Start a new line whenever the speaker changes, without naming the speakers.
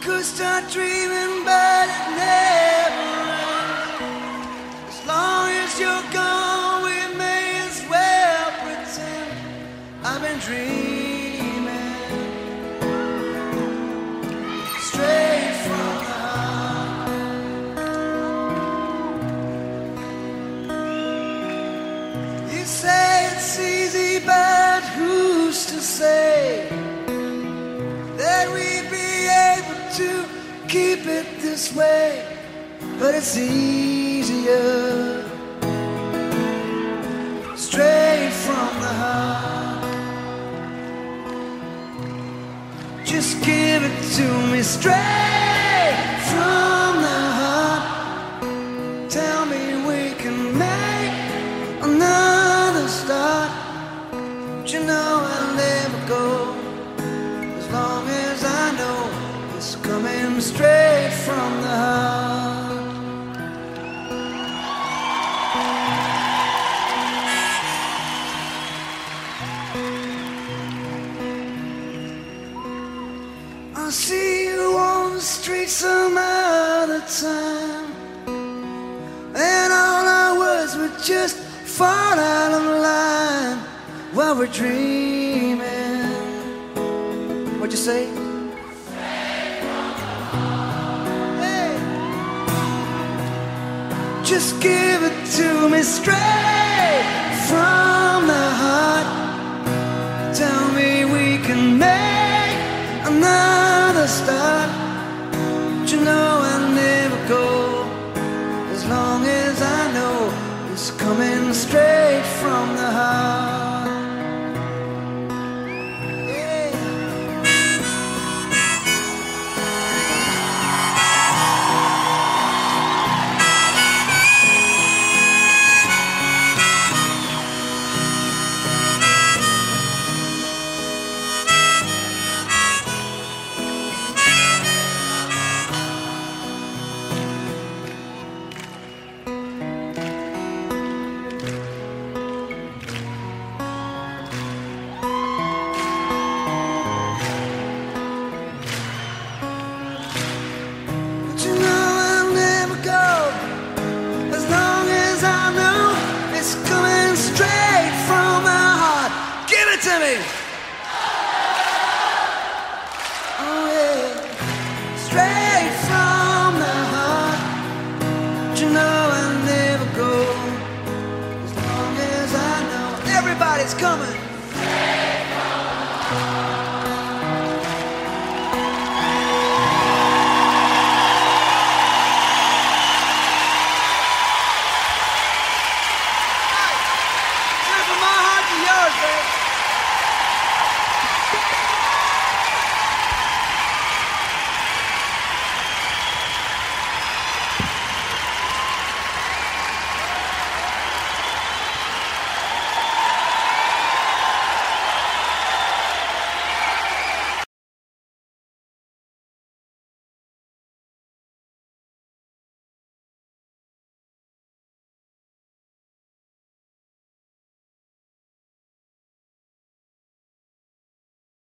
could start dreaming, but it never ends. As long as you're gone, we may as well pretend I've been dreaming straight from the heart. You say it's easy, but who's to say to keep it this way? But it's easier straight from the heart. Just give it to me straight it's coming straight from the heart. I'll see you on the street some other time. And all our words would just fall out of line while we're dreaming. What'd you say? Just give it to me straight from the heart. Tell me we can make another start. But you know I'll never go as long as I know it's coming straight from the heart. Me. Oh yeah, straight from the heart. But you know I'll never go as long as I know everybody's coming. Straight